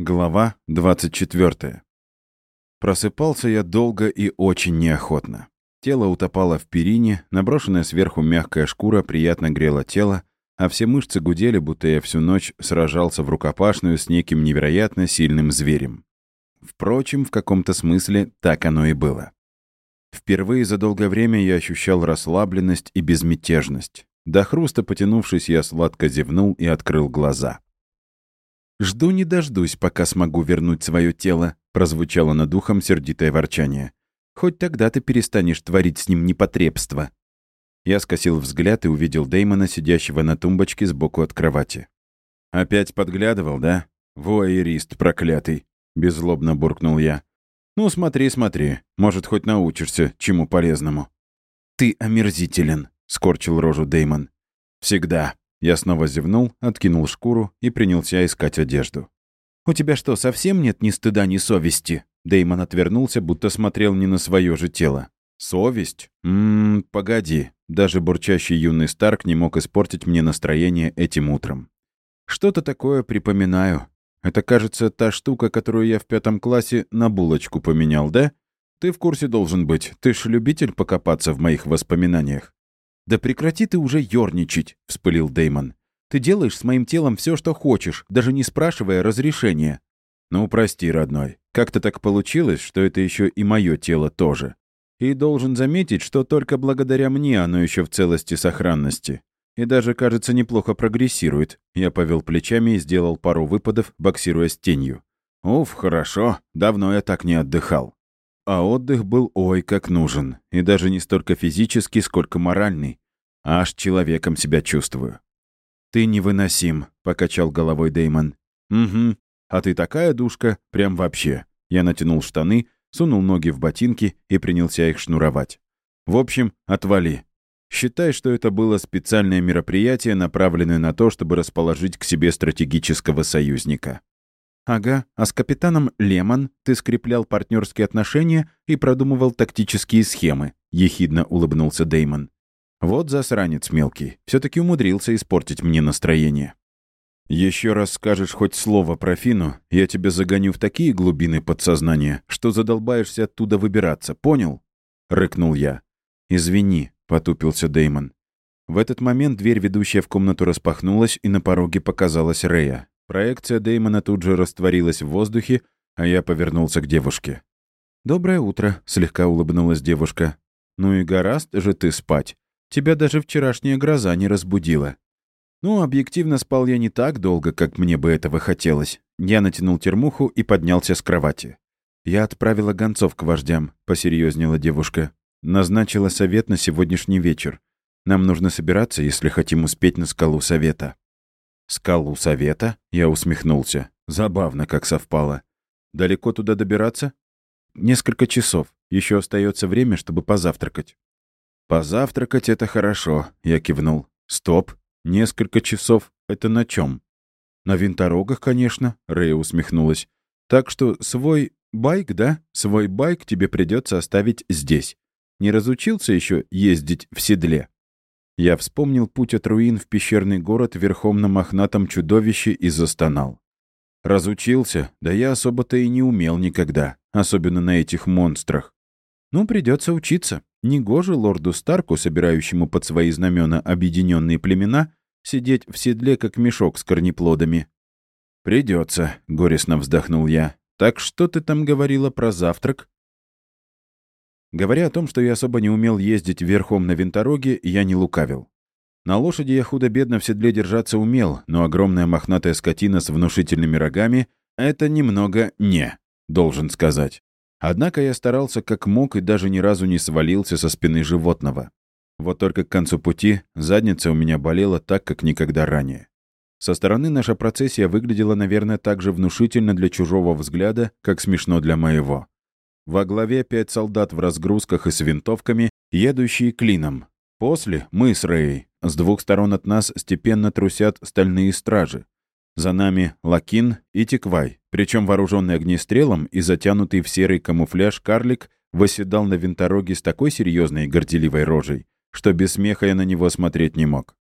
Глава 24. Просыпался я долго и очень неохотно. Тело утопало в перине, наброшенная сверху мягкая шкура приятно грела тело, а все мышцы гудели, будто я всю ночь сражался в рукопашную с неким невероятно сильным зверем. Впрочем, в каком-то смысле так оно и было. Впервые за долгое время я ощущал расслабленность и безмятежность. До хруста потянувшись, я сладко зевнул и открыл глаза. «Жду не дождусь, пока смогу вернуть свое тело», — прозвучало над ухом сердитое ворчание. «Хоть тогда ты перестанешь творить с ним непотребство». Я скосил взгляд и увидел Дэймона, сидящего на тумбочке сбоку от кровати. «Опять подглядывал, да? Воэрист проклятый!» — беззлобно буркнул я. «Ну, смотри, смотри. Может, хоть научишься чему полезному». «Ты омерзителен», — скорчил рожу Дэймон. «Всегда», я снова зевнул, откинул шкуру и принялся искать одежду. «У тебя что, совсем нет ни стыда, ни совести?» Деймон отвернулся, будто смотрел не на свое же тело. «Совесть? Ммм, погоди. Даже бурчащий юный Старк не мог испортить мне настроение этим утром. Что-то такое припоминаю. Это, кажется, та штука, которую я в пятом классе на булочку поменял, да? Ты в курсе должен быть. Ты ж любитель покопаться в моих воспоминаниях. «Да прекрати ты уже ёрничать», — вспылил Деймон. «Ты делаешь с моим телом все, что хочешь, даже не спрашивая разрешения». «Ну, прости, родной. Как-то так получилось, что это еще и мое тело тоже. И должен заметить, что только благодаря мне оно еще в целости сохранности. И даже, кажется, неплохо прогрессирует. Я повел плечами и сделал пару выпадов, боксируя с тенью. Уф, хорошо. Давно я так не отдыхал. А отдых был ой как нужен. И даже не столько физический, сколько моральный. Аж человеком себя чувствую. «Ты невыносим», — покачал головой Деймон. «Угу. А ты такая душка, прям вообще». Я натянул штаны, сунул ноги в ботинки и принялся их шнуровать. «В общем, отвали. Считай, что это было специальное мероприятие, направленное на то, чтобы расположить к себе стратегического союзника. «Ага, а с капитаном Лемон ты скреплял партнерские отношения и продумывал тактические схемы», — ехидно улыбнулся Деймон. «Вот засранец мелкий, все таки умудрился испортить мне настроение». Еще раз скажешь хоть слово про Фину, я тебя загоню в такие глубины подсознания, что задолбаешься оттуда выбираться, понял?» — рыкнул я. «Извини», — потупился Деймон. В этот момент дверь, ведущая в комнату, распахнулась, и на пороге показалась Рея. Проекция Дэймона тут же растворилась в воздухе, а я повернулся к девушке. «Доброе утро», — слегка улыбнулась девушка. «Ну и гораст же ты спать. Тебя даже вчерашняя гроза не разбудила». «Ну, объективно спал я не так долго, как мне бы этого хотелось». Я натянул термуху и поднялся с кровати. «Я отправила гонцов к вождям», — посерьезнела девушка. «Назначила совет на сегодняшний вечер. Нам нужно собираться, если хотим успеть на скалу совета». «Скалу совета?» — я усмехнулся. Забавно, как совпало. «Далеко туда добираться?» «Несколько часов. Еще остается время, чтобы позавтракать». «Позавтракать — это хорошо», — я кивнул. «Стоп. Несколько часов — это на чем? «На винторогах, конечно», — Рэя усмехнулась. «Так что свой байк, да? Свой байк тебе придется оставить здесь. Не разучился еще ездить в седле?» Я вспомнил путь от руин в пещерный город верхом на мохнатом чудовище и застонал. Разучился, да я особо-то и не умел никогда, особенно на этих монстрах. Ну, придется учиться. Негоже лорду Старку, собирающему под свои знамена объединенные племена, сидеть в седле, как мешок с корнеплодами. Придется, горестно вздохнул я. Так что ты там говорила про завтрак? Говоря о том, что я особо не умел ездить верхом на винтороге, я не лукавил. На лошади я худо-бедно в седле держаться умел, но огромная мохнатая скотина с внушительными рогами — это немного не, должен сказать. Однако я старался как мог и даже ни разу не свалился со спины животного. Вот только к концу пути задница у меня болела так, как никогда ранее. Со стороны наша процессия выглядела, наверное, так же внушительно для чужого взгляда, как смешно для моего. Во главе пять солдат в разгрузках и с винтовками, едущие клином. После мы с Рэй. С двух сторон от нас степенно трусят стальные стражи. За нами Лакин и Тиквай, причем вооруженный огнестрелом и затянутый в серый камуфляж карлик восседал на винтороге с такой серьезной горделивой рожей, что без смеха я на него смотреть не мог.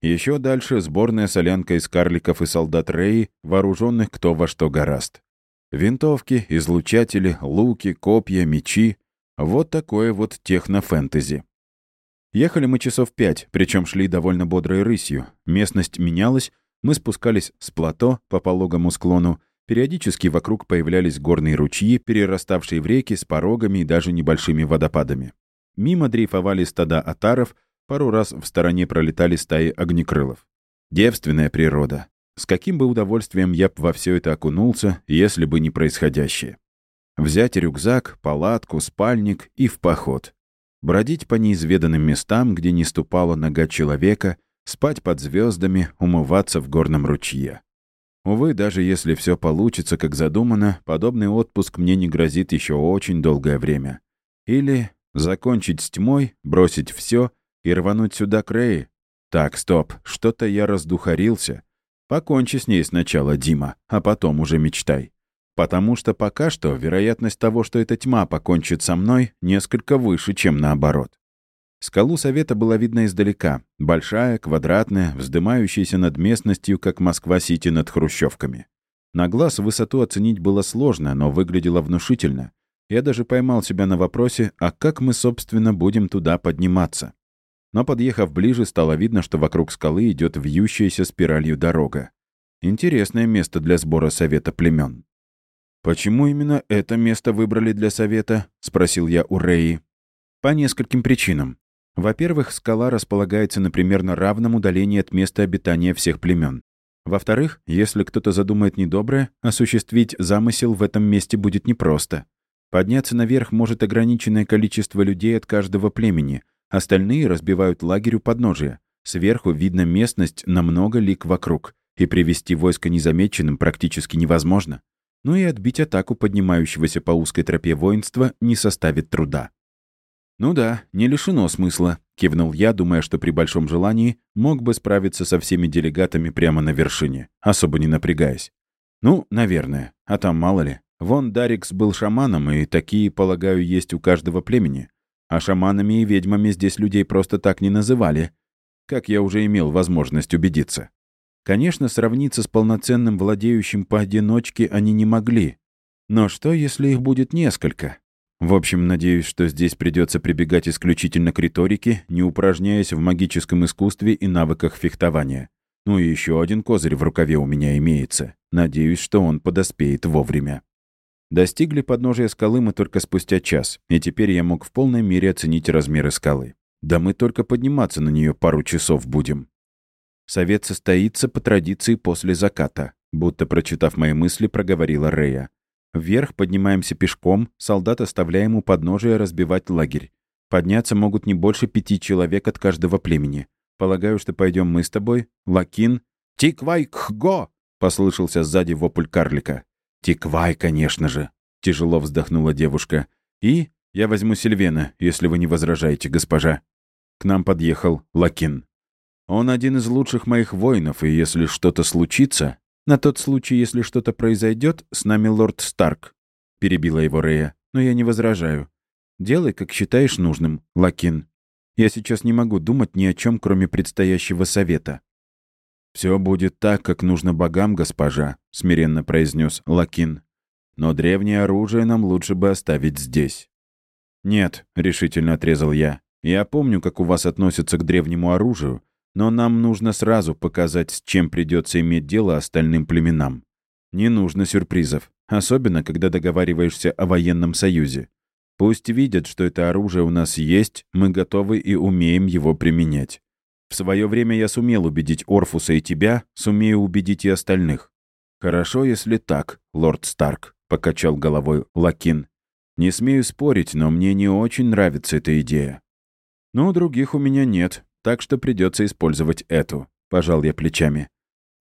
Еще дальше сборная солянка из карликов и солдат Рэй, вооруженных кто во что гораст. Винтовки, излучатели, луки, копья, мечи. Вот такое вот технофэнтези. Ехали мы часов пять, причем шли довольно бодрой рысью. Местность менялась, мы спускались с плато по пологому склону, периодически вокруг появлялись горные ручьи, перераставшие в реки с порогами и даже небольшими водопадами. Мимо дрейфовали стада отаров, пару раз в стороне пролетали стаи огнекрылов. Девственная природа. С каким бы удовольствием я б во все это окунулся, если бы не происходящее. Взять рюкзак, палатку, спальник и в поход. Бродить по неизведанным местам, где не ступала нога человека, спать под звездами, умываться в горном ручье. Увы, даже если все получится, как задумано, подобный отпуск мне не грозит еще очень долгое время. Или закончить с тьмой, бросить все и рвануть сюда к Рэй? Так, стоп, что-то я раздухарился. Покончи с ней сначала, Дима, а потом уже мечтай. Потому что пока что вероятность того, что эта тьма покончит со мной, несколько выше, чем наоборот. Скалу Совета было видно издалека. Большая, квадратная, вздымающаяся над местностью, как Москва-Сити над хрущевками. На глаз высоту оценить было сложно, но выглядело внушительно. Я даже поймал себя на вопросе, а как мы, собственно, будем туда подниматься? Но, подъехав ближе, стало видно, что вокруг скалы идет вьющаяся спиралью дорога. Интересное место для сбора совета племен. «Почему именно это место выбрали для совета?» — спросил я у Реи. «По нескольким причинам. Во-первых, скала располагается на примерно равном удалении от места обитания всех племен. Во-вторых, если кто-то задумает недоброе, осуществить замысел в этом месте будет непросто. Подняться наверх может ограниченное количество людей от каждого племени, остальные разбивают лагерь у подножия. Сверху видно местность на много лик вокруг, и привести войско незамеченным практически невозможно. Ну и отбить атаку поднимающегося по узкой тропе воинства не составит труда. «Ну да, не лишено смысла», — кивнул я, думая, что при большом желании мог бы справиться со всеми делегатами прямо на вершине, особо не напрягаясь. «Ну, наверное. А там мало ли. Вон Дарикс был шаманом, и такие, полагаю, есть у каждого племени. А шаманами и ведьмами здесь людей просто так не называли, как я уже имел возможность убедиться. Конечно, сравниться с полноценным владеющим поодиночке они не могли. Но что, если их будет несколько? В общем, надеюсь, что здесь придется прибегать исключительно к риторике, не упражняясь в магическом искусстве и навыках фехтования. Ну и еще один козырь в рукаве у меня имеется. Надеюсь, что он подоспеет вовремя. Достигли подножия скалы мы только спустя час, и теперь я мог в полной мере оценить размеры скалы. Да мы только подниматься на нее пару часов будем. Совет состоится по традиции после заката, будто прочитав мои мысли, проговорила Рея. Вверх поднимаемся пешком, солдат оставляем у подножия разбивать лагерь. Подняться могут не больше пяти человек от каждого племени. Полагаю, что пойдем мы с тобой, Лакин. «Тиквай кхго!» — послышался сзади вопль карлика. «Тиквай, конечно же!» — тяжело вздохнула девушка. «И я возьму Сильвена, если вы не возражаете, госпожа». К нам подъехал Лакин. «Он один из лучших моих воинов, и если что-то случится, «На тот случай, если что-то произойдет, с нами лорд Старк», — перебила его Рея. «Но я не возражаю. Делай, как считаешь нужным, Лакин. Я сейчас не могу думать ни о чем, кроме предстоящего совета». «Все будет так, как нужно богам, госпожа», — смиренно произнес Лакин. «Но древнее оружие нам лучше бы оставить здесь». «Нет», — решительно отрезал я. «Я помню, как у вас относятся к древнему оружию, но нам нужно сразу показать, с чем придется иметь дело остальным племенам. Не нужно сюрпризов, особенно когда договариваешься о военном союзе. Пусть видят, что это оружие у нас есть, мы готовы и умеем его применять. В свое время я сумел убедить Орфуса и тебя, сумею убедить и остальных. Хорошо, если так, лорд Старк, покачал головой Лакин. Не смею спорить, но мне не очень нравится эта идея. Ну, других у меня нет, так что придется использовать эту», — пожал я плечами.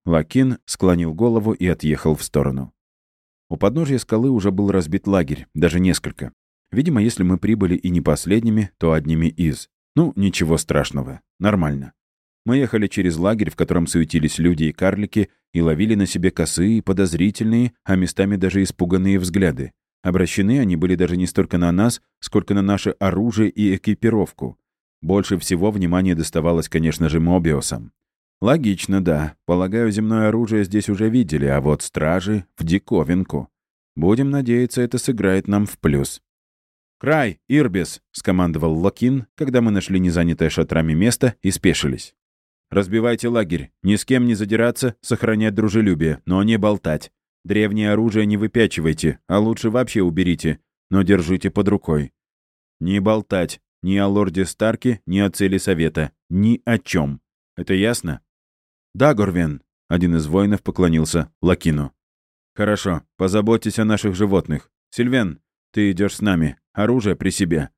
Лакин склонил голову и отъехал в сторону. У подножья скалы уже был разбит лагерь, даже несколько. Видимо, если мы прибыли и не последними, то одними из. Ну, ничего страшного. Нормально. Мы ехали через лагерь, в котором суетились люди и карлики, и ловили на себе косые, подозрительные, а местами даже испуганные взгляды. Обращены они были даже не столько на нас, сколько на наше оружие и экипировку. Больше всего внимания доставалось, конечно же, Мобиосам. Логично, да. Полагаю, земное оружие здесь уже видели, а вот стражи — в диковинку. Будем надеяться, это сыграет нам в плюс. «Край, Ирбис!» — скомандовал Локин, когда мы нашли незанятое шатрами место и спешились. «Разбивайте лагерь. Ни с кем не задираться, сохранять дружелюбие, но не болтать. Древнее оружие не выпячивайте, а лучше вообще уберите, но держите под рукой. Не болтать ни о лорде Старке, ни о цели совета, ни о чем. Это ясно? Да, Горвен. Один из воинов поклонился Лакину. Хорошо, позаботьтесь о наших животных. Сильвен, ты идешь с нами. Оружие при себе.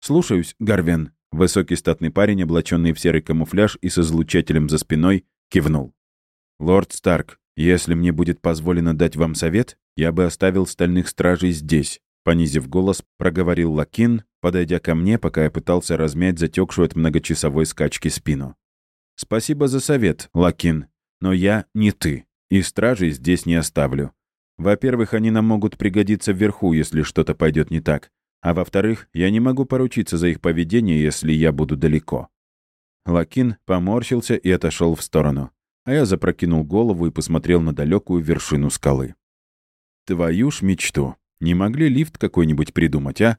Слушаюсь, Гарвен. Высокий статный парень, облаченный в серый камуфляж и с излучателем за спиной, кивнул. «Лорд Старк, если мне будет позволено дать вам совет, я бы оставил стальных стражей здесь», понизив голос, проговорил Лакин, подойдя ко мне, пока я пытался размять затекшую от многочасовой скачки спину. «Спасибо за совет, Лакин, но я не ты, и стражей здесь не оставлю. Во-первых, они нам могут пригодиться вверху, если что-то пойдет не так. А во-вторых, я не могу поручиться за их поведение, если я буду далеко». Лакин поморщился и отошел в сторону. А я запрокинул голову и посмотрел на далекую вершину скалы. «Твою ж мечту! Не могли лифт какой-нибудь придумать, а?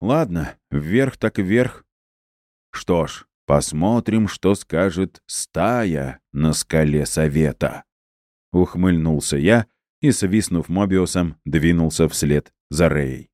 Ладно, вверх так вверх. Что ж, посмотрим, что скажет стая на скале совета». Ухмыльнулся я и, свистнув Мобиусом, двинулся вслед за Рей.